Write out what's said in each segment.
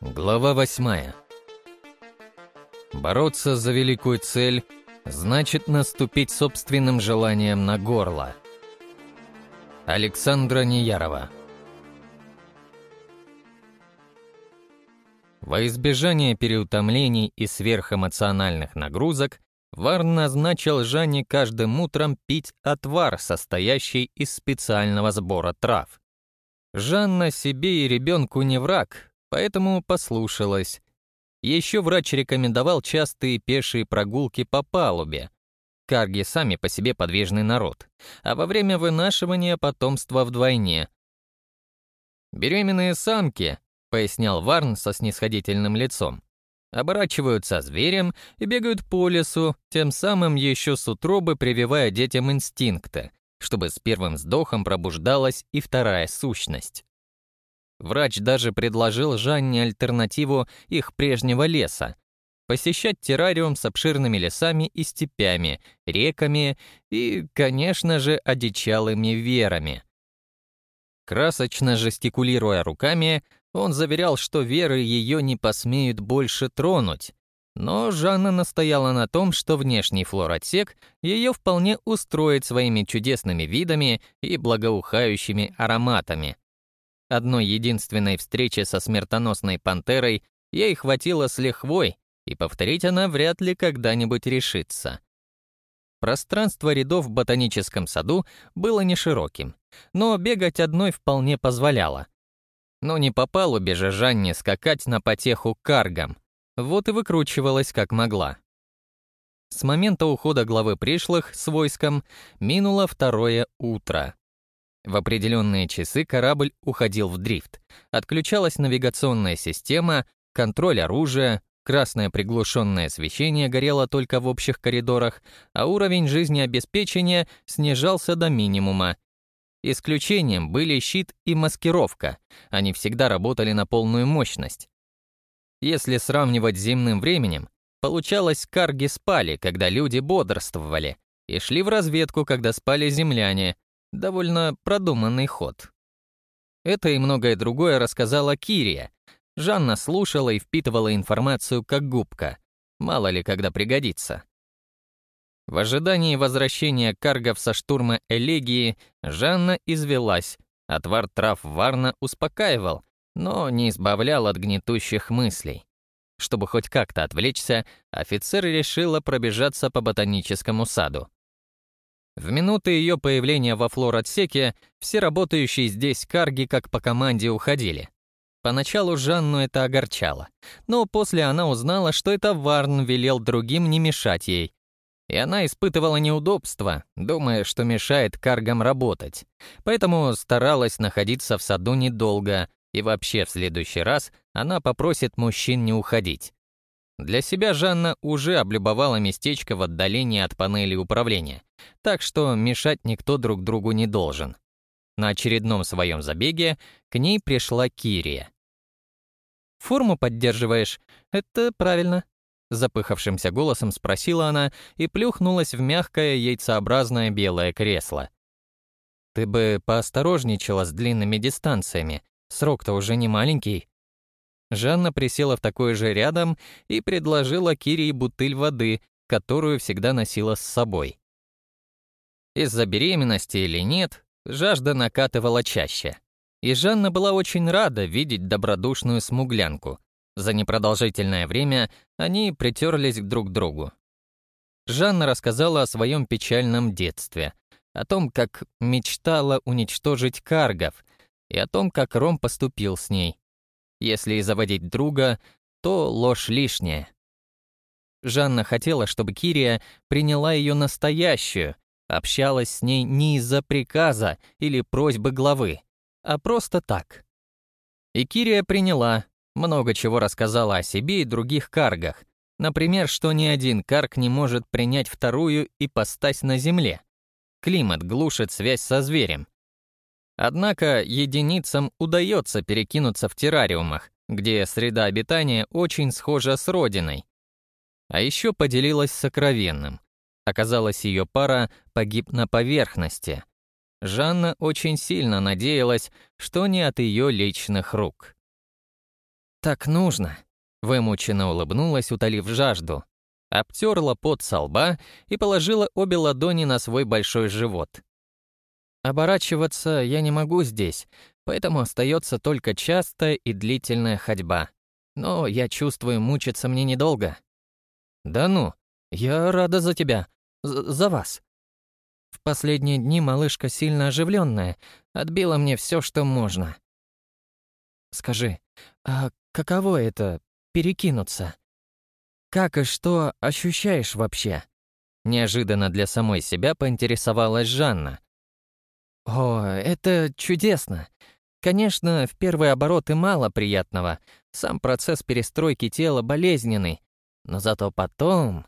Глава восьмая. Бороться за великую цель значит наступить собственным желанием на горло. Александра Неярова. Во избежание переутомлений и сверхэмоциональных нагрузок Варн назначил Жанне каждым утром пить отвар, состоящий из специального сбора трав. Жанна себе и ребенку не враг, поэтому послушалась. Еще врач рекомендовал частые пешие прогулки по палубе. Карги сами по себе подвижный народ, а во время вынашивания потомства вдвойне. «Беременные самки», — пояснял Варн со снисходительным лицом, оборачиваются зверем и бегают по лесу, тем самым еще с утробы прививая детям инстинкты, чтобы с первым вздохом пробуждалась и вторая сущность. Врач даже предложил Жанне альтернативу их прежнего леса — посещать террариум с обширными лесами и степями, реками и, конечно же, одичалыми верами. Красочно жестикулируя руками, он заверял, что веры ее не посмеют больше тронуть. Но Жанна настояла на том, что внешний флоротсек ее вполне устроит своими чудесными видами и благоухающими ароматами. Одной единственной встречи со смертоносной пантерой ей хватило с лихвой, и повторить она вряд ли когда-нибудь решится. Пространство рядов в ботаническом саду было не широким, но бегать одной вполне позволяло. Но не по палубе же Жанне скакать на потеху каргам. Вот и выкручивалась как могла. С момента ухода главы пришлых с войском минуло второе утро. В определенные часы корабль уходил в дрифт. Отключалась навигационная система, контроль оружия, красное приглушенное освещение горело только в общих коридорах, а уровень жизнеобеспечения снижался до минимума, Исключением были щит и маскировка, они всегда работали на полную мощность. Если сравнивать с зимным временем, получалось, карги спали, когда люди бодрствовали, и шли в разведку, когда спали земляне. Довольно продуманный ход. Это и многое другое рассказала Кирия. Жанна слушала и впитывала информацию как губка. Мало ли, когда пригодится. В ожидании возвращения каргов со штурма Элегии Жанна извелась. Отвар трав Варна успокаивал, но не избавлял от гнетущих мыслей. Чтобы хоть как-то отвлечься, офицер решила пробежаться по ботаническому саду. В минуты ее появления во флор-отсеке все работающие здесь карги как по команде уходили. Поначалу Жанну это огорчало, но после она узнала, что это Варн велел другим не мешать ей, и она испытывала неудобства, думая, что мешает каргам работать. Поэтому старалась находиться в саду недолго, и вообще в следующий раз она попросит мужчин не уходить. Для себя Жанна уже облюбовала местечко в отдалении от панели управления, так что мешать никто друг другу не должен. На очередном своем забеге к ней пришла Кирия. «Форму поддерживаешь? Это правильно. Запыхавшимся голосом спросила она и плюхнулась в мягкое яйцеобразное белое кресло. «Ты бы поосторожничала с длинными дистанциями, срок-то уже не маленький». Жанна присела в такой же рядом и предложила Кирии бутыль воды, которую всегда носила с собой. Из-за беременности или нет, жажда накатывала чаще. И Жанна была очень рада видеть добродушную смуглянку, за непродолжительное время они притерлись друг к другу. Жанна рассказала о своем печальном детстве, о том, как мечтала уничтожить каргов, и о том, как Ром поступил с ней. Если и заводить друга, то ложь лишняя. Жанна хотела, чтобы Кирия приняла ее настоящую, общалась с ней не из-за приказа или просьбы главы, а просто так. И Кирия приняла, много чего рассказала о себе и других каргах. Например, что ни один карг не может принять вторую и ипостась на Земле. Климат глушит связь со зверем. Однако единицам удается перекинуться в террариумах, где среда обитания очень схожа с родиной. А еще поделилась сокровенным. Оказалось, ее пара погиб на поверхности. Жанна очень сильно надеялась, что не от ее личных рук. «Так нужно», — вымученно улыбнулась, утолив жажду. Обтерла пот со лба и положила обе ладони на свой большой живот. Оборачиваться я не могу здесь, поэтому остается только частая и длительная ходьба. Но я чувствую, мучиться мне недолго. Да ну, я рада за тебя, за, за вас. В последние дни малышка сильно оживленная, отбила мне все, что можно. Скажи, а каково это — перекинуться? Как и что ощущаешь вообще? Неожиданно для самой себя поинтересовалась Жанна. О, это чудесно. Конечно, в первые обороты мало приятного. Сам процесс перестройки тела болезненный. Но зато потом...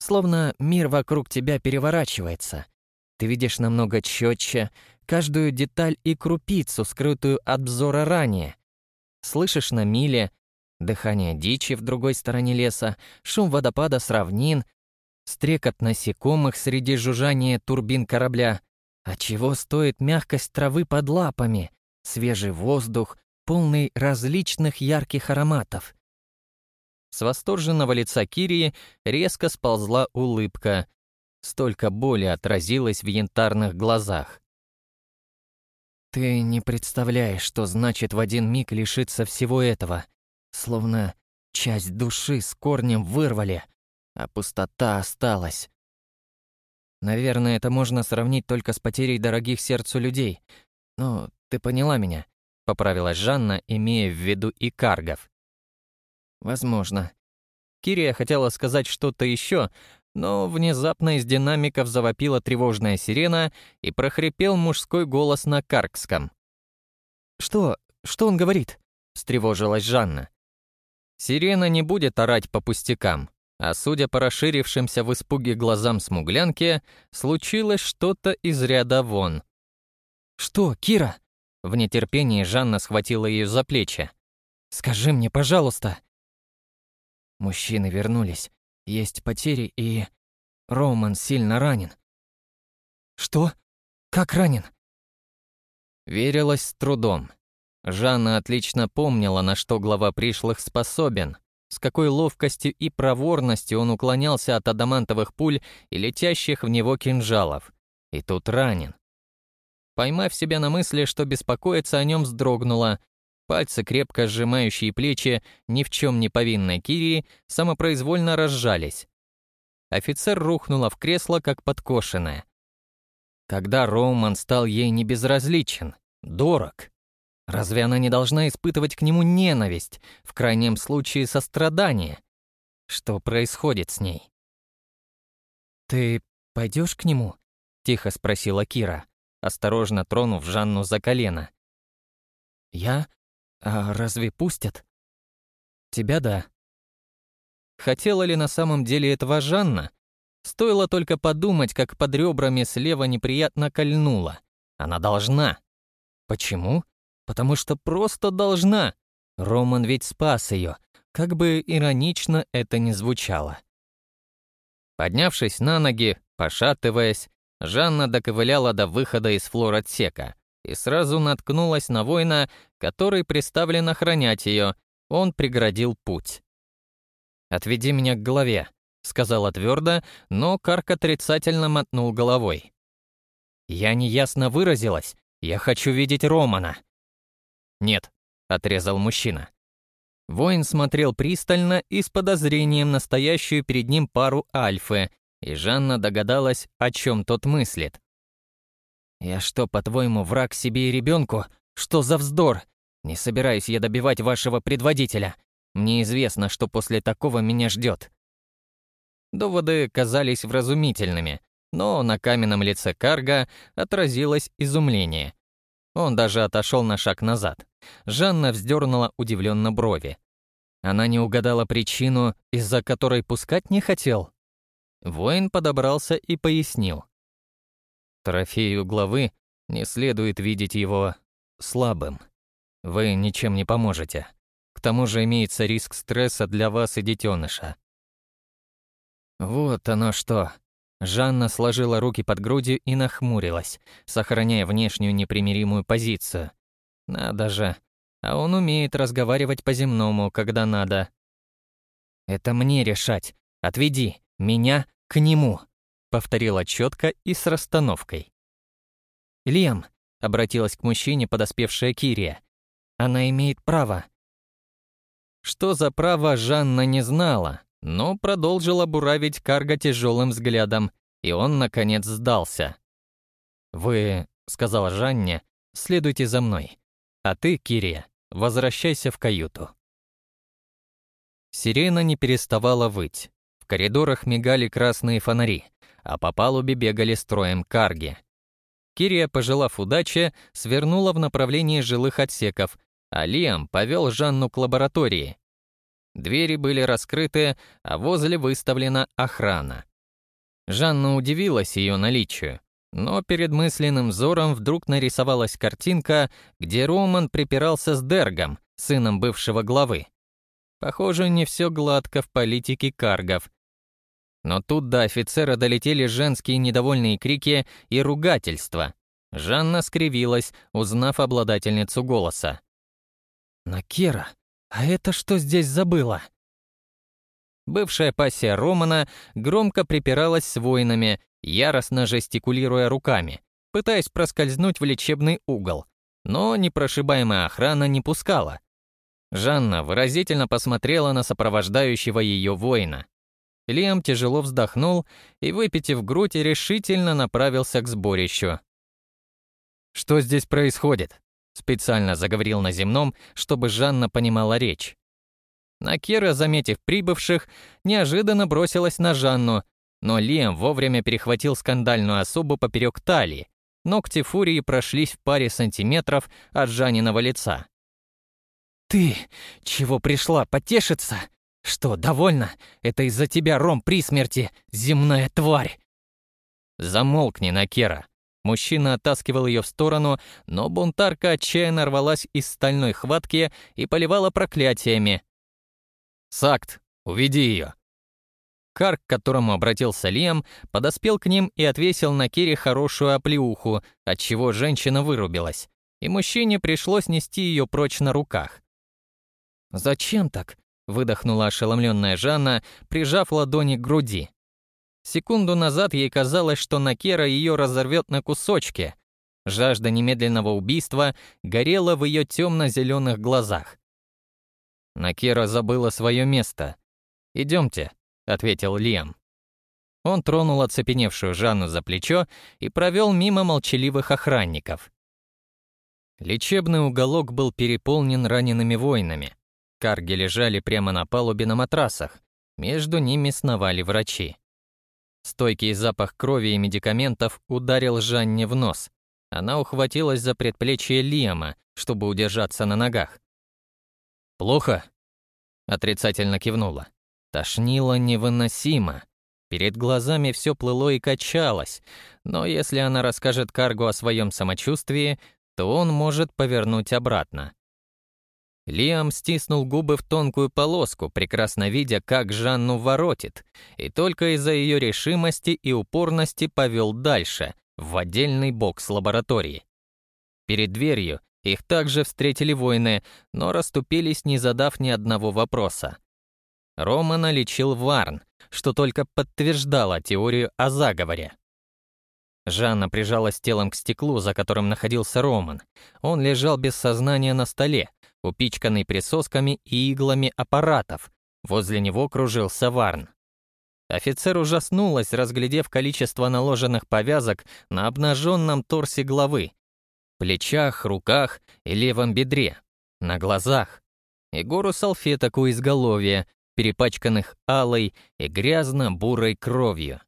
Словно мир вокруг тебя переворачивается. Ты видишь намного четче каждую деталь и крупицу, скрытую от взора ранее. Слышишь на миле дыхание дичи в другой стороне леса, шум водопада с равнин, стрекот насекомых среди жужжания турбин корабля. А чего стоит мягкость травы под лапами, свежий воздух, полный различных ярких ароматов. С восторженного лица Кирии резко сползла улыбка. Столько боли отразилось в янтарных глазах. «Ты не представляешь, что значит в один миг лишиться всего этого. Словно часть души с корнем вырвали, а пустота осталась. Наверное, это можно сравнить только с потерей дорогих сердцу людей. Но ты поняла меня, поправилась Жанна, имея в виду и каргов. Возможно. Кирия хотела сказать что-то еще, но внезапно из динамиков завопила тревожная сирена и прохрипел мужской голос на каргском. «Что? Что он говорит?» — встревожилась Жанна. Сирена не будет орать по пустякам, а судя по расширившимся в испуге глазам смуглянки, случилось что-то из ряда вон. «Что, Кира?» В нетерпении Жанна схватила ее за плечи. «Скажи мне, пожалуйста!» Мужчины вернулись. Есть потери и... Роман сильно ранен. «Что? Как ранен?» Верилась с трудом. Жанна отлично помнила, на что глава пришлых способен, с какой ловкостью и проворностью он уклонялся от адамантовых пуль и летящих в него кинжалов. И тут ранен. Поймав себя на мысли, что беспокоиться о нем вздрогнула, пальцы, крепко сжимающие плечи ни в чем не повинной Кирии, самопроизвольно разжались. Офицер рухнула в кресло, как подкошенная. Когда Роуман стал ей небезразличен, дорог, Разве она не должна испытывать к нему ненависть, в крайнем случае сострадание? Что происходит с ней? «Ты пойдешь к нему?» — тихо спросила Кира, осторожно тронув Жанну за колено. «Я? А разве пустят?» «Тебя да». Хотела ли на самом деле этого Жанна? Стоило только подумать, как под ребрами слева неприятно кольнула. Она должна. Почему? Потому что просто должна. Роман ведь спас ее, как бы иронично это ни звучало. Поднявшись на ноги, пошатываясь, Жанна доковыляла до выхода из флор-отсека и сразу наткнулась на воина, который приставлен охранять ее. Он преградил путь. «Отведи меня к голове», — сказала твердо, но Карк отрицательно мотнул головой. «Я неясно выразилась. Я хочу видеть Романа». «Нет», — отрезал мужчина. Воин смотрел пристально и с подозрением на стоящую перед ним пару альфы, и Жанна догадалась, о чем тот мыслит. «Я что, по-твоему, враг себе и ребенку? Что за вздор? Не собираюсь я добивать вашего предводителя. Мне известно, что после такого меня ждет». Доводы казались вразумительными, но на каменном лице Карга отразилось изумление. Он даже отошел на шаг назад. Жанна вздернула удивленно брови. Она не угадала причину, из-за которой пускать не хотел. Воин подобрался и пояснил. Трофею главы не следует видеть его слабым. Вы ничем не поможете. К тому же имеется риск стресса для вас и детеныша. Вот оно что. Жанна сложила руки под грудью и нахмурилась, сохраняя внешнюю непримиримую позицию. Надо же, а он умеет разговаривать по-земному, когда надо. «Это мне решать. Отведи меня к нему», — повторила четко и с расстановкой. «Лем», — обратилась к мужчине подоспевшая Кирия, — «она имеет право». Что за право, Жанна не знала, но продолжила буравить Карга тяжелым взглядом, и он, наконец, сдался. «Вы», — сказала Жанне, — «следуйте за мной. А ты, Кирия, возвращайся в каюту». Сирена не переставала выть. В коридорах мигали красные фонари, а по палубе бегали строем карги. Кирия, пожелав удачи, свернула в направлении жилых отсеков, а Лиам повел Жанну к лаборатории. Двери были раскрыты, а возле выставлена охрана. Жанна удивилась ее наличию, но перед мысленным взором вдруг нарисовалась картинка, где Роман припирался с Дергом, сыном бывшего главы. Похоже, не все гладко в политике каргов. Но тут до офицера долетели женские недовольные крики и ругательства. Жанна скривилась, узнав обладательницу голоса. «Накера, а это что здесь забыла?» Бывшая пассия Романа громко припиралась с воинами, яростно жестикулируя руками, пытаясь проскользнуть в лечебный угол, но непрошибаемая охрана не пускала. Жанна выразительно посмотрела на сопровождающего ее воина. Лиам тяжело вздохнул и, выпитив грудь, решительно направился к сборищу. «Что здесь происходит?» Специально заговорил на земном, чтобы Жанна понимала речь. Накира, заметив прибывших, неожиданно бросилась на Жанну, но Лиам вовремя перехватил скандальную особу поперек талии. Ногти фурии прошлись в паре сантиметров от Жаниного лица. «Ты чего пришла, потешиться? Что, довольна? Это из-за тебя Ром при смерти, земная тварь!» «Замолкни, Накера!» Мужчина оттаскивал ее в сторону, но бунтарка отчаянно рвалась из стальной хватки и поливала проклятиями. «Сакт, уведи ее!» Кар, к которому обратился Лиам, подоспел к ним и отвесил на Кире хорошую оплеуху, отчего женщина вырубилась, и мужчине пришлось нести ее прочь на руках. «Зачем так?» — выдохнула ошеломленная Жанна, прижав ладони к груди. Секунду назад ей казалось, что Накера ее разорвет на кусочки. Жажда немедленного убийства горела в ее темно-зеленых глазах. Накера забыла свое место. «Идемте», — ответил Лиам. Он тронул оцепеневшую Жанну за плечо и провел мимо молчаливых охранников. Лечебный уголок был переполнен ранеными воинами. Карги лежали прямо на палубе на матрасах. Между ними сновали врачи. Стойкий запах крови и медикаментов ударил Жанне в нос. Она ухватилась за предплечье Лиама, чтобы удержаться на ногах. «Плохо?» Отрицательно кивнула. Тошнило невыносимо. Перед глазами все плыло и качалось, но если она расскажет Каргу о своем самочувствии, то он может повернуть обратно. Лиам стиснул губы в тонкую полоску, прекрасно видя, как Жанну воротит, и только из-за ее решимости и упорности повел дальше, в отдельный бокс лаборатории. Перед дверью их также встретили воины, но расступились, не задав ни одного вопроса. Романа лечил Варн, что только подтверждало теорию о заговоре. Жанна прижалась телом к стеклу, за которым находился Роман. Он лежал без сознания на столе, упичканный присосками и иглами аппаратов. Возле него кружился Варн. Офицер ужаснулась, разглядев количество наложенных повязок на обнаженном торсе главы, плечах, руках и левом бедре, на глазах, и гору салфеток у изголовья, перепачканных алой и грязно-бурой кровью.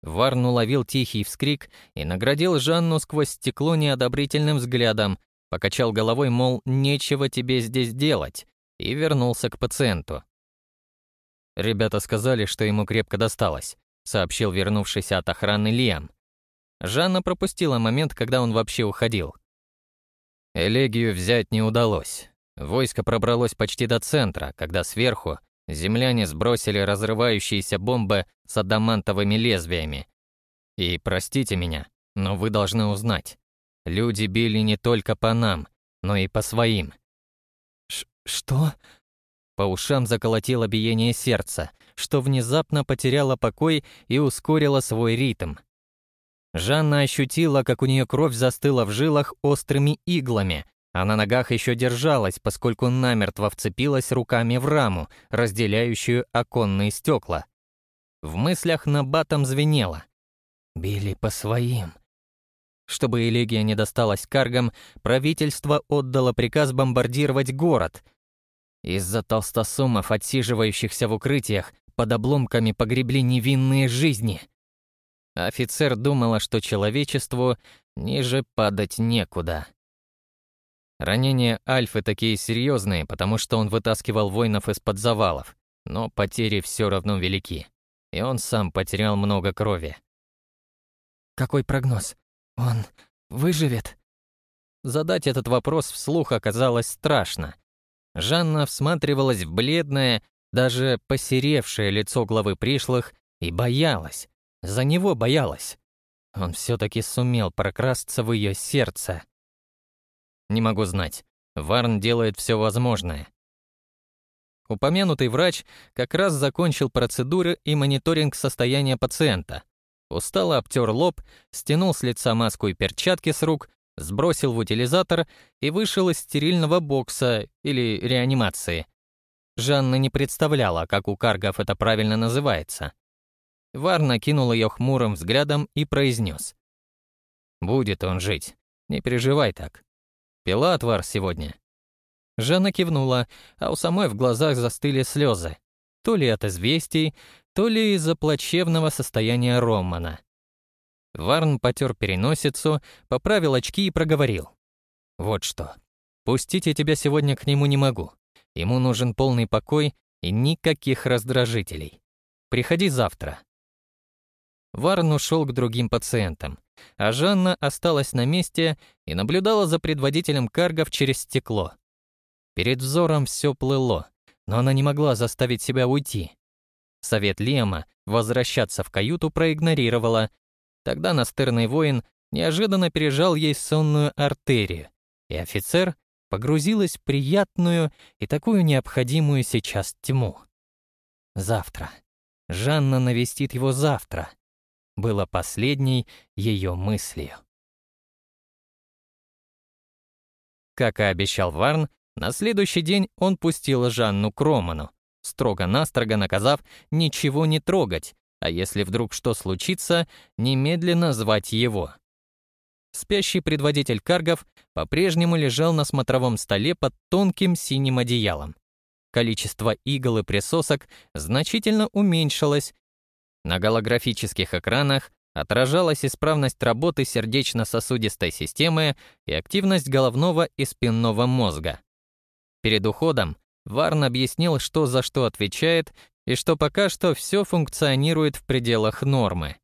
Варн уловил тихий вскрик и наградил Жанну сквозь стекло неодобрительным взглядом, покачал головой, мол, нечего тебе здесь делать, и вернулся к пациенту. Ребята сказали, что ему крепко досталось, сообщил вернувшийся от охраны Лиам. Жанна пропустила момент, когда он вообще уходил. Элегию взять не удалось. Войско пробралось почти до центра, когда сверху земляне сбросили разрывающиеся бомбы с адамантовыми лезвиями. И простите меня, но вы должны узнать. Люди били не только по нам, но и по своим. «Что?» По ушам заколотило биение сердца, что внезапно потеряло покой и ускорило свой ритм. Жанна ощутила, как у нее кровь застыла в жилах острыми иглами, а на ногах еще держалась, поскольку намертво вцепилась руками в раму, разделяющую оконные стекла. В мыслях на батом звенело. «Били по своим». Чтобы элегия не досталась каргам, правительство отдало приказ бомбардировать город — из-за толстосумов, отсиживающихся в укрытиях, под обломками погребли невинные жизни. Офицер думала, что человечеству ниже падать некуда. Ранения Альфы такие серьезные, потому что он вытаскивал воинов из-под завалов, но потери все равно велики, и он сам потерял много крови. «Какой прогноз? Он выживет?» Задать этот вопрос вслух оказалось страшно, Жанна всматривалась в бледное, даже посеревшее лицо главы пришлых и боялась. За него боялась. Он все-таки сумел прокрасться в ее сердце. Не могу знать. Варн делает все возможное. Упомянутый врач как раз закончил процедуры и мониторинг состояния пациента. Устало обтер лоб, стянул с лица маску и перчатки с рук сбросил в утилизатор и вышел из стерильного бокса или реанимации. Жанна не представляла, как у каргов это правильно называется. Вар накинул ее хмурым взглядом и произнес. «Будет он жить. Не переживай так. Пила отвар сегодня». Жанна кивнула, а у самой в глазах застыли слезы. То ли от известий, то ли из-за плачевного состояния Романа. Варн потер переносицу, поправил очки и проговорил. «Вот что. Пустить я тебя сегодня к нему не могу. Ему нужен полный покой и никаких раздражителей. Приходи завтра». Варн ушел к другим пациентам, а Жанна осталась на месте и наблюдала за предводителем каргов через стекло. Перед взором все плыло, но она не могла заставить себя уйти. Совет Лема возвращаться в каюту проигнорировала Тогда настырный воин неожиданно пережал ей сонную артерию, и офицер погрузилась в приятную и такую необходимую сейчас тьму. Завтра. Жанна навестит его завтра. Было последней ее мыслью. Как и обещал Варн, на следующий день он пустил Жанну к Роману, строго-настрого наказав ничего не трогать, а если вдруг что случится, немедленно звать его. Спящий предводитель каргов по-прежнему лежал на смотровом столе под тонким синим одеялом. Количество игл и присосок значительно уменьшилось. На голографических экранах отражалась исправность работы сердечно-сосудистой системы и активность головного и спинного мозга. Перед уходом Варн объяснил, что за что отвечает и что пока что все функционирует в пределах нормы.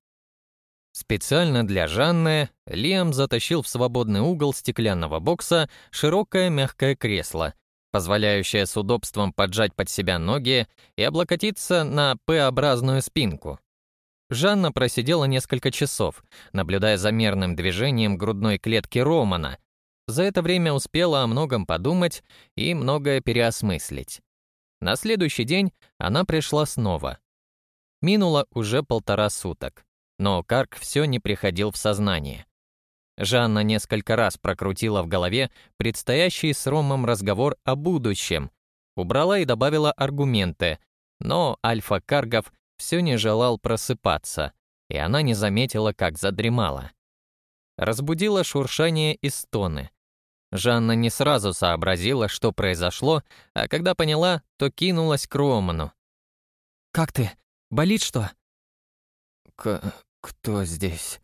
Специально для Жанны Лиам затащил в свободный угол стеклянного бокса широкое мягкое кресло, позволяющее с удобством поджать под себя ноги и облокотиться на П-образную спинку. Жанна просидела несколько часов, наблюдая за мерным движением грудной клетки Романа. За это время успела о многом подумать и многое переосмыслить. На следующий день она пришла снова. Минуло уже полтора суток, но Карк все не приходил в сознание. Жанна несколько раз прокрутила в голове предстоящий с Ромом разговор о будущем, убрала и добавила аргументы, но Альфа-Каргов все не желал просыпаться, и она не заметила, как задремала. Разбудило шуршание и стоны. Жанна не сразу сообразила, что произошло, а когда поняла, то кинулась к Роману. «Как ты? Болит что?» «К... кто здесь?»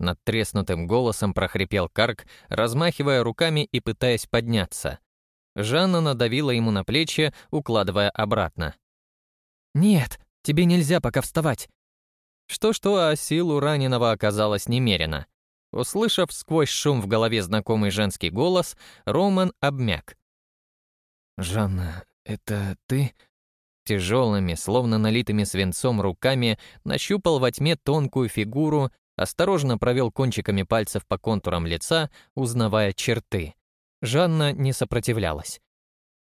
Над треснутым голосом прохрипел Карк, размахивая руками и пытаясь подняться. Жанна надавила ему на плечи, укладывая обратно. «Нет, тебе нельзя пока вставать». Что-что, а сил раненого оказалось немерено. Услышав сквозь шум в голове знакомый женский голос, Роман обмяк. «Жанна, это ты?» Тяжелыми, словно налитыми свинцом руками, нащупал во тьме тонкую фигуру, осторожно провел кончиками пальцев по контурам лица, узнавая черты. Жанна не сопротивлялась.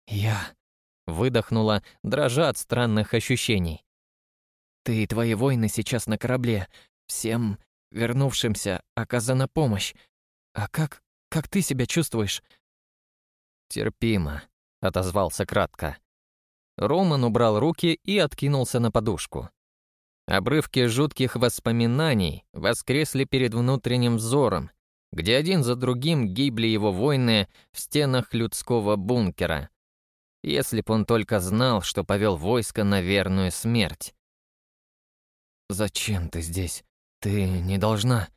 «Я...» — выдохнула, дрожа от странных ощущений. «Ты и твои воины сейчас на корабле. Всем вернувшимся оказана помощь. А как... как ты себя чувствуешь?» «Терпимо», — отозвался кратко. Роман убрал руки и откинулся на подушку. Обрывки жутких воспоминаний воскресли перед внутренним взором, где один за другим гибли его воины в стенах людского бункера. Если б он только знал, что повел войско на верную смерть. «Зачем ты здесь? Ты не должна...»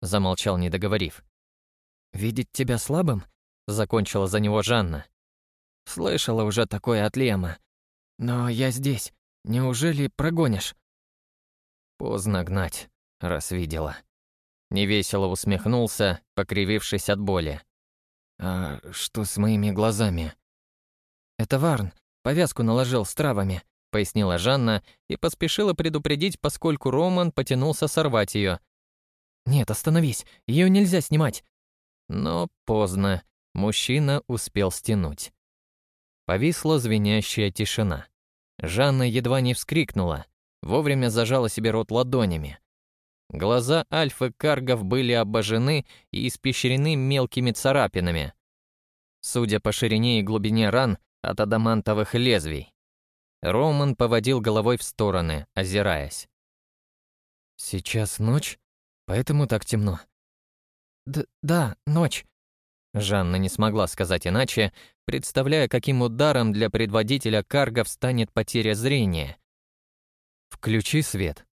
Замолчал, не договорив. «Видеть тебя слабым?» Закончила за него Жанна. «Слышала уже такое от Лема. Но я здесь. Неужели прогонишь?» «Поздно гнать, раз видела». Невесело усмехнулся, покривившись от боли. «А что с моими глазами?» «Это Варн. Повязку наложил с травами», — пояснила Жанна и поспешила предупредить, поскольку Роман потянулся сорвать ее. «Нет, остановись, ее нельзя снимать». Но поздно. Мужчина успел стянуть. Повисла звенящая тишина. Жанна едва не вскрикнула, вовремя зажала себе рот ладонями. Глаза альфы каргов были обожжены и испещрены мелкими царапинами. Судя по ширине и глубине ран от адамантовых лезвий. Роман поводил головой в стороны, озираясь. «Сейчас ночь, поэтому так темно». Д «Да, ночь», Жанна не смогла сказать иначе, представляя, каким ударом для предводителя каргов станет потеря зрения. «Включи свет».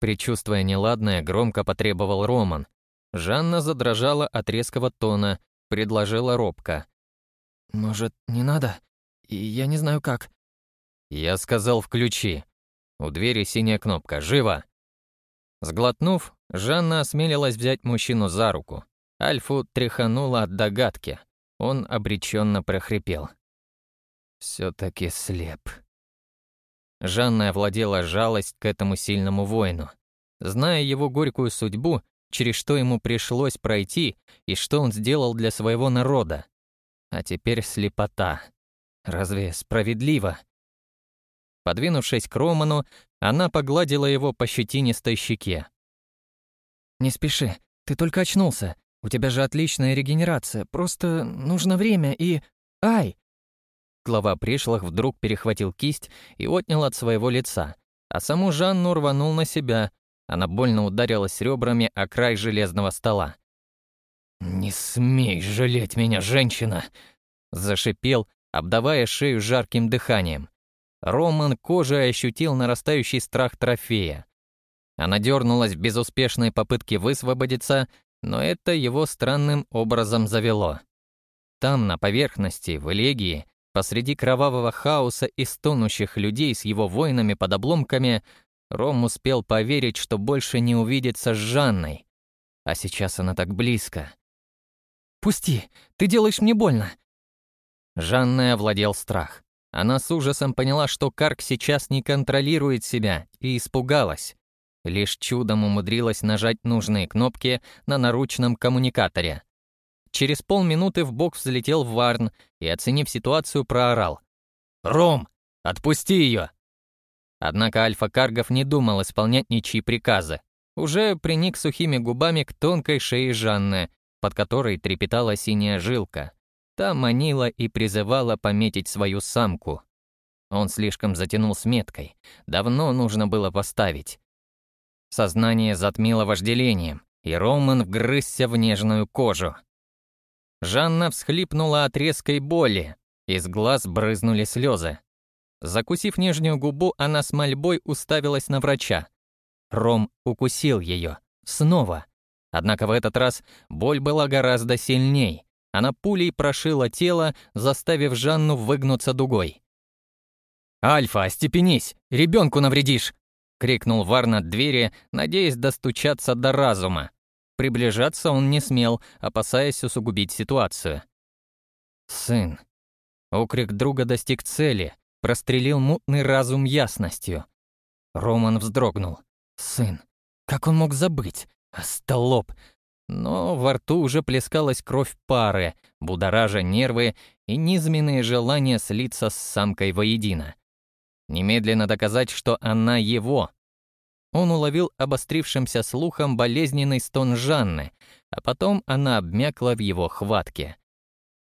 Причувствуя неладное, громко потребовал Роман. Жанна задрожала от резкого тона, предложила робко. «Может, не надо? Я не знаю как». Я сказал «включи». У двери синяя кнопка «Живо!». Сглотнув, Жанна осмелилась взять мужчину за руку. Альфу тряхануло от догадки. Он обреченно прохрипел. «Все-таки слеп». Жанна овладела жалость к этому сильному воину. Зная его горькую судьбу, через что ему пришлось пройти и что он сделал для своего народа. А теперь слепота. Разве справедливо? Подвинувшись к Роману, она погладила его по щетинистой щеке. «Не спеши, ты только очнулся. У тебя же отличная регенерация, просто нужно время и... Ай!» Глава пришлых вдруг перехватил кисть и отнял от своего лица, а саму Жанну рванул на себя. Она больно ударилась ребрами о край железного стола. «Не смей жалеть меня, женщина!» Зашипел, обдавая шею жарким дыханием. Роман кожей ощутил нарастающий страх трофея. Она дернулась в безуспешной попытке высвободиться, но это его странным образом завело. Там, на поверхности, в Элегии, посреди кровавого хаоса и стонущих людей с его воинами под обломками, Ром успел поверить, что больше не увидится с Жанной. А сейчас она так близко. «Пусти! Ты делаешь мне больно!» Жанной овладел страх. Она с ужасом поняла, что Карк сейчас не контролирует себя, и испугалась. Лишь чудом умудрилась нажать нужные кнопки на наручном коммуникаторе. Через полминуты в бок взлетел Варн и, оценив ситуацию, проорал. «Ром, отпусти ее!» Однако Альфа-Каргов не думал исполнять ничьи приказы. Уже приник сухими губами к тонкой шее Жанны, под которой трепетала синяя жилка. Та манила и призывала пометить свою самку. Он слишком затянул с меткой. Давно нужно было поставить. Сознание затмило вожделением, и Роман вгрызся в нежную кожу. Жанна всхлипнула от резкой боли, из глаз брызнули слезы. Закусив нижнюю губу, она с мольбой уставилась на врача. Ром укусил ее. Снова. Однако в этот раз боль была гораздо сильней. Она пулей прошила тело, заставив Жанну выгнуться дугой. «Альфа, остепенись! Ребенку навредишь!» — крикнул Варн от двери, надеясь достучаться до разума. Приближаться он не смел, опасаясь усугубить ситуацию. «Сын». Окрик друга достиг цели, прострелил мутный разум ясностью. Роман вздрогнул. «Сын. Как он мог забыть? Остолоп. Но во рту уже плескалась кровь пары, будоража нервы и низменные желания слиться с самкой воедино. Немедленно доказать, что она его. Он уловил обострившимся слухом болезненный стон Жанны, а потом она обмякла в его хватке.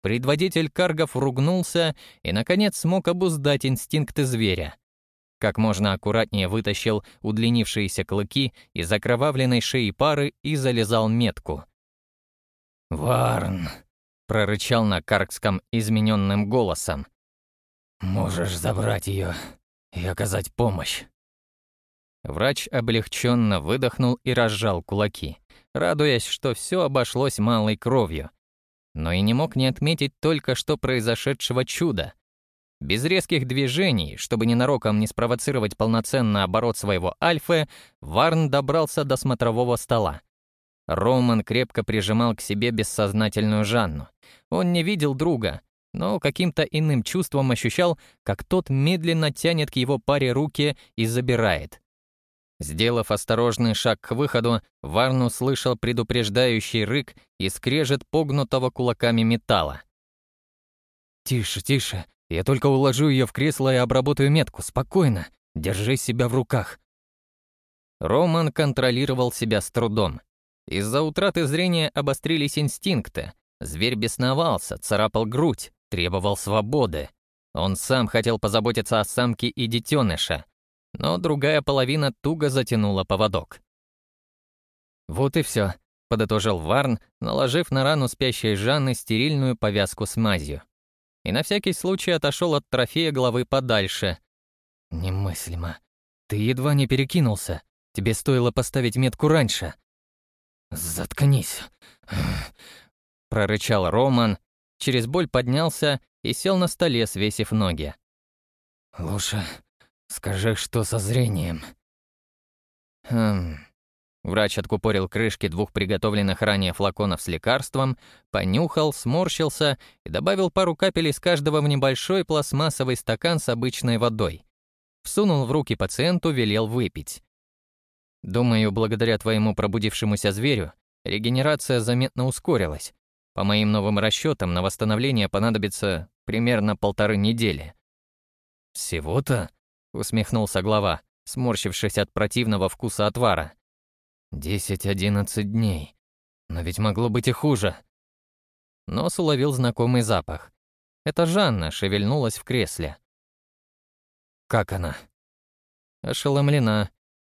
Предводитель каргов ругнулся и, наконец, смог обуздать инстинкты зверя. Как можно аккуратнее вытащил удлинившиеся клыки из окровавленной шеи пары и залезал метку. «Варн!» — прорычал на каргском измененным голосом. «Можешь забрать ее и оказать помощь». Врач облегченно выдохнул и разжал кулаки, радуясь, что все обошлось малой кровью. Но и не мог не отметить только что произошедшего чуда. Без резких движений, чтобы ненароком не спровоцировать полноценный оборот своего альфы, Варн добрался до смотрового стола. Роман крепко прижимал к себе бессознательную Жанну. Он не видел друга, но каким-то иным чувством ощущал, как тот медленно тянет к его паре руки и забирает. Сделав осторожный шаг к выходу, Варн услышал предупреждающий рык и скрежет погнутого кулаками металла. «Тише, тише, я только уложу ее в кресло и обработаю метку. Спокойно. Держи себя в руках. Роман контролировал себя с трудом. Из-за утраты зрения обострились инстинкты. Зверь бесновался, царапал грудь, требовал свободы. Он сам хотел позаботиться о самке и детеныша, но другая половина туго затянула поводок. «Вот и все», — подытожил Варн, наложив на рану спящей Жанны стерильную повязку с мазью и на всякий случай отошел от трофея головы подальше. «Немыслимо. Ты едва не перекинулся. Тебе стоило поставить метку раньше». «Заткнись», — прорычал Роман, через боль поднялся и сел на столе, свесив ноги. «Лучше скажи, что со зрением». «Хм, Врач откупорил крышки двух приготовленных ранее флаконов с лекарством, понюхал, сморщился и добавил пару капель из каждого в небольшой пластмассовый стакан с обычной водой. Всунул в руки пациенту, велел выпить. «Думаю, благодаря твоему пробудившемуся зверю, регенерация заметно ускорилась. По моим новым расчетам, на восстановление понадобится примерно полторы недели». «Всего-то?» — усмехнулся глава, сморщившись от противного вкуса отвара. Десять-одиннадцать дней. Но ведь могло быть и хуже. Нос уловил знакомый запах. Это Жанна шевельнулась в кресле. Как она? Ошеломлена.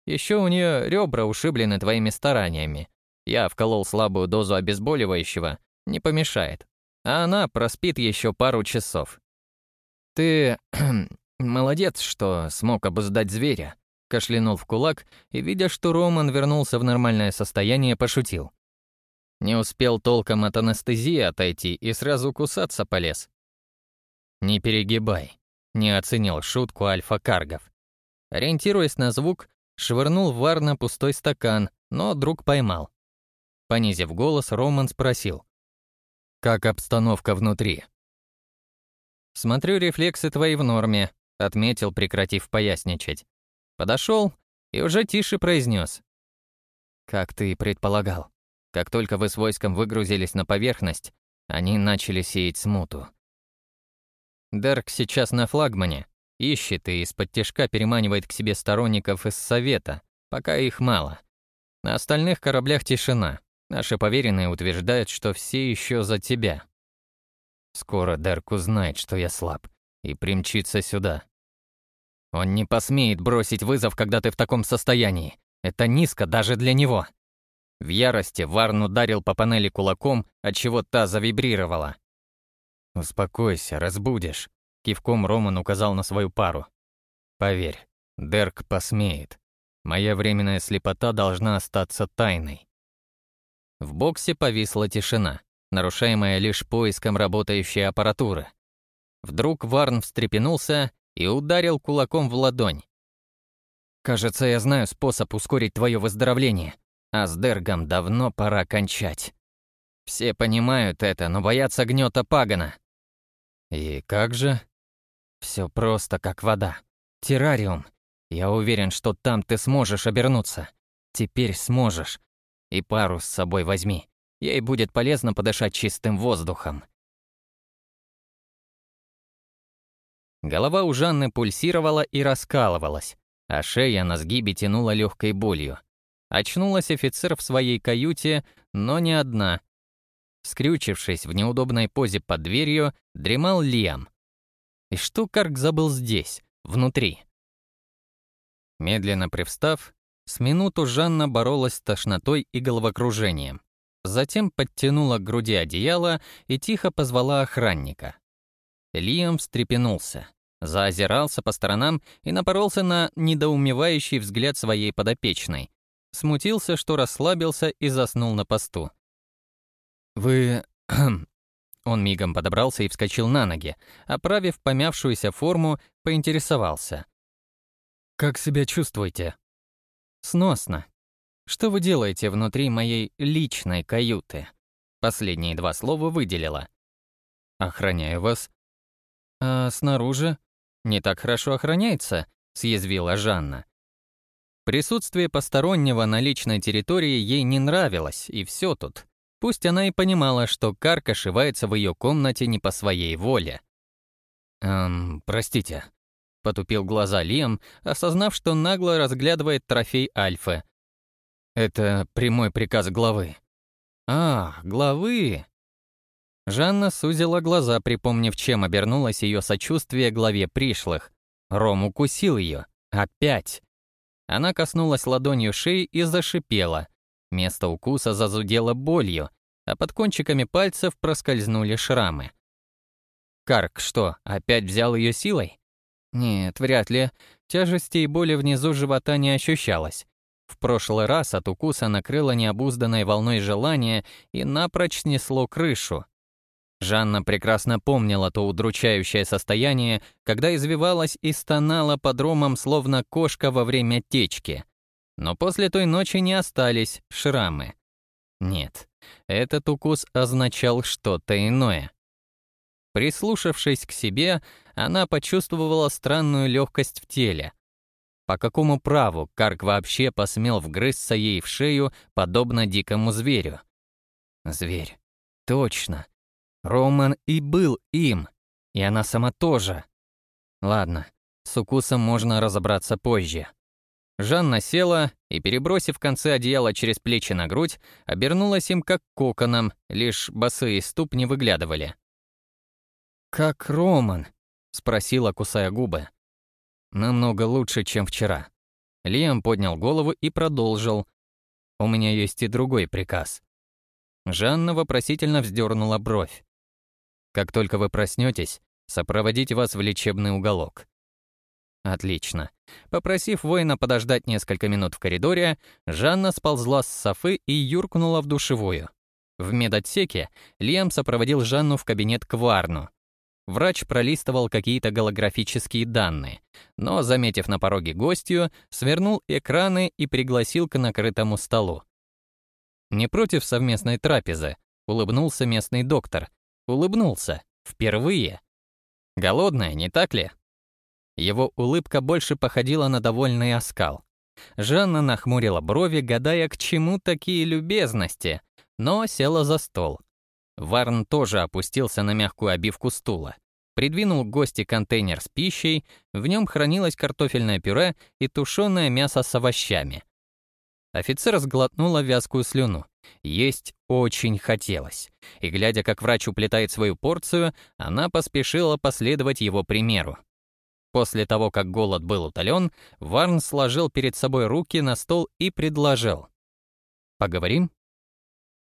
Еще у нее ребра ушиблены твоими стараниями. Я вколол слабую дозу обезболивающего, не помешает. А она проспит еще пару часов. Ты молодец, что смог обуздать зверя кашлянул в кулак и, видя, что Роман вернулся в нормальное состояние, пошутил. Не успел толком от анестезии отойти и сразу кусаться полез. «Не перегибай», — не оценил шутку альфа-каргов. Ориентируясь на звук, швырнул в Варна пустой стакан, но друг поймал. Понизив голос, Роман спросил. «Как обстановка внутри?» «Смотрю, рефлексы твои в норме», — отметил, прекратив поясничать. Подошел и уже тише произнес. «Как ты и предполагал, как только вы с войском выгрузились на поверхность, они начали сеять смуту. Дерк сейчас на флагмане, ищет и из-под тяжка переманивает к себе сторонников из Совета, пока их мало. На остальных кораблях тишина. Наши поверенные утверждают, что все еще за тебя. Скоро Дерк узнает, что я слаб, и примчится сюда. Он не посмеет бросить вызов, когда ты в таком состоянии. Это низко даже для него. В ярости Варн ударил по панели кулаком, отчего та завибрировала. «Успокойся, разбудишь», — кивком Роман указал на свою пару. «Поверь, Дерк посмеет. Моя временная слепота должна остаться тайной». В боксе повисла тишина, нарушаемая лишь поиском работающей аппаратуры. Вдруг Варн встрепенулся и ударил кулаком в ладонь. «Кажется, я знаю способ ускорить твое выздоровление, а с Дергом давно пора кончать. Все понимают это, но боятся гнета Пагана». «И как же?» «Все просто, как вода. Террариум. Я уверен, что там ты сможешь обернуться. Теперь сможешь. И пару с собой возьми. Ей будет полезно подышать чистым воздухом. Голова у Жанны пульсировала и раскалывалась, а шея на сгибе тянула легкой болью. Очнулась офицер в своей каюте, но не одна. Скрючившись в неудобной позе под дверью, дремал Лиам. И что Карк забыл здесь, внутри? Медленно привстав, с минуту Жанна боролась с тошнотой и головокружением. Затем подтянула к груди одеяло и тихо позвала охранника. Лиам встрепенулся, заозирался по сторонам и напоролся на недоумевающий взгляд своей подопечной. Смутился, что расслабился и заснул на посту. «Вы...» Он мигом подобрался и вскочил на ноги, оправив помявшуюся форму, поинтересовался. «Как себя чувствуете?» «Сносно. Что вы делаете внутри моей личной каюты?» Последние два слова выделила. «Охраняю вас». «А снаружи?» «Не так хорошо охраняется?» — съязвила Жанна. Присутствие постороннего на личной территории ей не нравилось, и все тут. Пусть она и понимала, что Карк ошивается в ее комнате не по своей воле. «Эм, простите», — потупил глаза Лиам, осознав, что нагло разглядывает трофей Альфы. «Это прямой приказ главы». «А, главы!» Жанна сузила глаза, припомнив, чем обернулось ее сочувствие главе пришлых. Ром укусил ее. Опять. Она коснулась ладонью шеи и зашипела. Место укуса зазудело болью, а под кончиками пальцев проскользнули шрамы. Карк что, опять взял ее силой? Нет, вряд ли. Тяжести и боли внизу живота не ощущалось. В прошлый раз от укуса накрыло необузданной волной желания и напрочь снесло крышу. Жанна прекрасно помнила то удручающее состояние, когда извивалась и стонала под ромом, словно кошка во время течки. Но после той ночи не остались шрамы. Нет, этот укус означал что-то иное. Прислушавшись к себе, она почувствовала странную легкость в теле. По какому праву Карк вообще посмел вгрызться ей в шею, подобно дикому зверю? Зверь. Точно. Роман и был им. И она сама тоже. Ладно, с укусом можно разобраться позже. Жанна села и, перебросив концы одеяла через плечи на грудь, обернулась им как коконом, лишь босые ступни выглядывали. «Как Роман?» — спросила, кусая губы. «Намного лучше, чем вчера». Лиам поднял голову и продолжил. «У меня есть и другой приказ». Жанна вопросительно вздернула бровь. «Как только вы проснетесь, сопроводить вас в лечебный уголок. Отлично. Попросив воина подождать несколько минут в коридоре, Жанна сползла с софы и юркнула в душевую. В медотсеке Лиам сопроводил Жанну в кабинет к Варну. Врач пролистывал какие-то голографические данные, но, заметив на пороге гостью, свернул экраны и пригласил к накрытому столу. Не против совместной трапезы, улыбнулся местный доктор. Улыбнулся. Впервые. Голодная, не так ли? Его улыбка больше походила на довольный оскал. Жанна нахмурила брови, гадая, к чему такие любезности, но села за стол. Варн тоже опустился на мягкую обивку стула. Придвинул гости контейнер с пищей, в нем хранилось картофельное пюре и тушеное мясо с овощами. Офицер сглотнула вязкую слюну. Есть очень хотелось. И глядя, как врач уплетает свою порцию, она поспешила последовать его примеру. После того, как голод был утолен, Варн сложил перед собой руки на стол и предложил. «Поговорим?»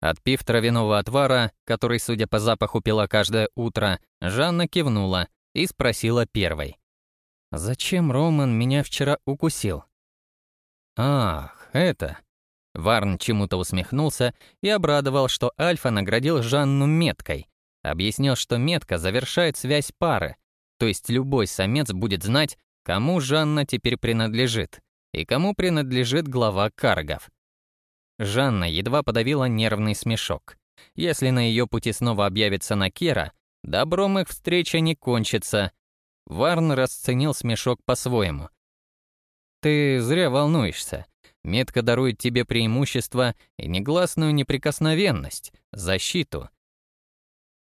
Отпив травяного отвара, который, судя по запаху, пила каждое утро, Жанна кивнула и спросила первой. «Зачем Роман меня вчера укусил?» «Ах, это...» Варн чему-то усмехнулся и обрадовал, что Альфа наградил Жанну меткой. Объяснил, что метка завершает связь пары, то есть любой самец будет знать, кому Жанна теперь принадлежит и кому принадлежит глава каргов. Жанна едва подавила нервный смешок. Если на ее пути снова объявится Накера, добром их встреча не кончится. Варн расценил смешок по-своему. «Ты зря волнуешься. Метка дарует тебе преимущество и негласную неприкосновенность, защиту.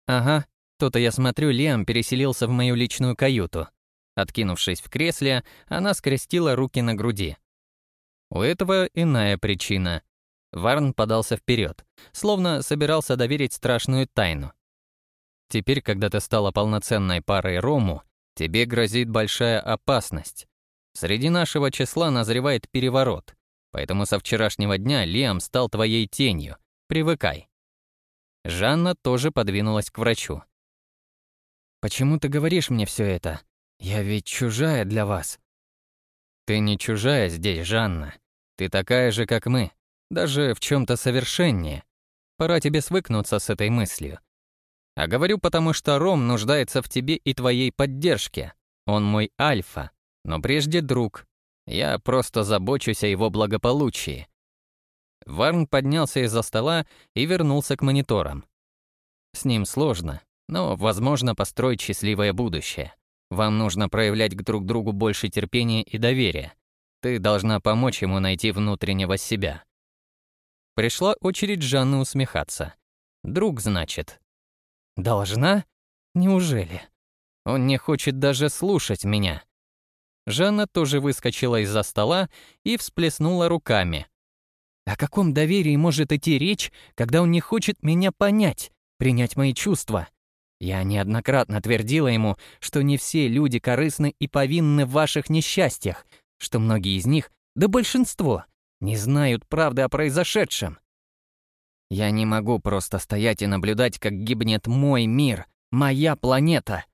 Ага, то-то я смотрю, Лиам переселился в мою личную каюту. Откинувшись в кресле, она скрестила руки на груди. У этого иная причина. Варн подался вперед, словно собирался доверить страшную тайну. Теперь, когда ты стала полноценной парой Рому, тебе грозит большая опасность. Среди нашего числа назревает переворот, поэтому со вчерашнего дня Лиам стал твоей тенью. Привыкай. Жанна тоже подвинулась к врачу. «Почему ты говоришь мне все это? Я ведь чужая для вас». «Ты не чужая здесь, Жанна. Ты такая же, как мы, даже в чем то совершеннее. Пора тебе свыкнуться с этой мыслью. А говорю потому, что Ром нуждается в тебе и твоей поддержке. Он мой альфа, но прежде друг. Я просто забочусь о его благополучии». Варн поднялся из-за стола и вернулся к мониторам. С ним сложно, но возможно построить счастливое будущее. Вам нужно проявлять к друг другу больше терпения и доверия. Ты должна помочь ему найти внутреннего себя. Пришла очередь Жанны усмехаться. Друг, значит. Должна? Неужели? Он не хочет даже слушать меня. Жанна тоже выскочила из-за стола и всплеснула руками. О каком доверии может идти речь, когда он не хочет меня понять, принять мои чувства? Я неоднократно твердила ему, что не все люди корыстны и повинны в ваших несчастьях, что многие из них, да большинство, не знают правды о произошедшем. Я не могу просто стоять и наблюдать, как гибнет мой мир, моя планета.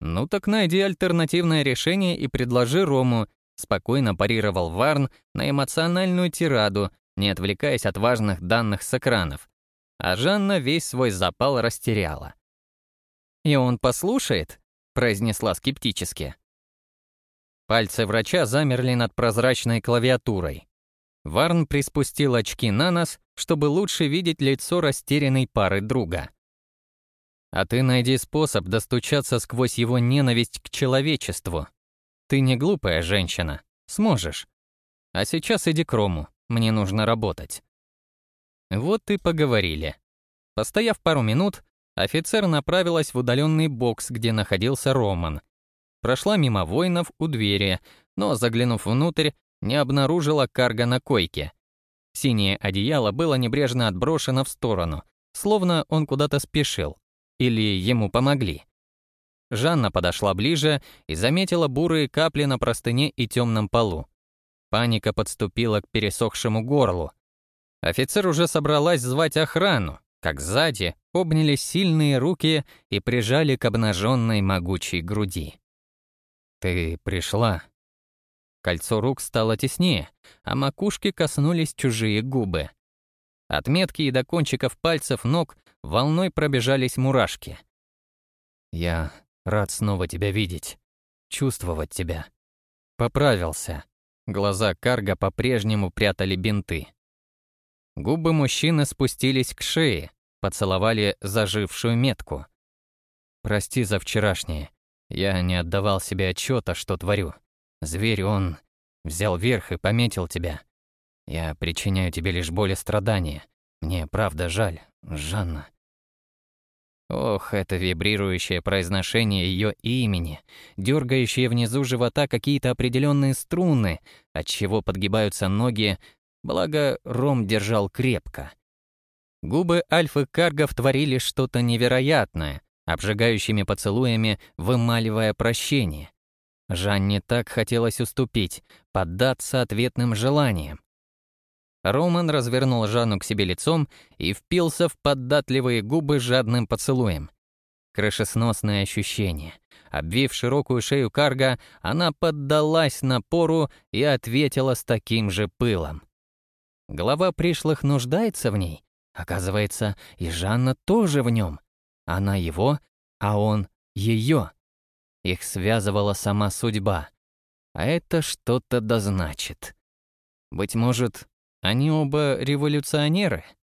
Ну так найди альтернативное решение и предложи Рому, спокойно парировал Варн на эмоциональную тираду, не отвлекаясь от важных данных с экранов. А Жанна весь свой запал растеряла. «И он послушает?» — произнесла скептически. Пальцы врача замерли над прозрачной клавиатурой. Варн приспустил очки на нос, чтобы лучше видеть лицо растерянной пары друга. «А ты найди способ достучаться сквозь его ненависть к человечеству. Ты не глупая женщина. Сможешь. А сейчас иди к Рому, мне нужно работать». Вот и поговорили. Постояв пару минут, офицер направилась в удаленный бокс, где находился Роман, Прошла мимо воинов у двери, но, заглянув внутрь, не обнаружила карга на койке. Синее одеяло было небрежно отброшено в сторону, словно он куда-то спешил. Или ему помогли. Жанна подошла ближе и заметила бурые капли на простыне и темном полу. Паника подступила к пересохшему горлу. Офицер уже собралась звать охрану, как сзади обняли сильные руки и прижали к обнаженной могучей груди. «Ты пришла». Кольцо рук стало теснее, а макушки коснулись чужие губы. От метки и до кончиков пальцев ног волной пробежались мурашки. «Я рад снова тебя видеть, чувствовать тебя». Поправился. Глаза Карга по-прежнему прятали бинты. Губы мужчины спустились к шее, поцеловали зажившую метку. «Прости за вчерашнее. Я не отдавал себе отчета, что творю. Зверь, он взял верх и пометил тебя. Я причиняю тебе лишь боль и страдания. Мне правда жаль, Жанна. Ох, это вибрирующее произношение ее имени, дергающие внизу живота какие-то определенные струны, от чего подгибаются ноги, благо Ром держал крепко. Губы Альфы Каргов творили что-то невероятное, обжигающими поцелуями вымаливая прощение. Жанне так хотелось уступить, поддаться ответным желаниям. Роман развернул Жанну к себе лицом и впился в податливые губы жадным поцелуем. Крышесносное ощущение. Обвив широкую шею карга, она поддалась напору и ответила с таким же пылом. Глава пришлых нуждается в ней. Оказывается, и Жанна тоже в нем. Она его, а он ее. Их связывала сама судьба. А это что-то дозначит. Быть может, они оба революционеры —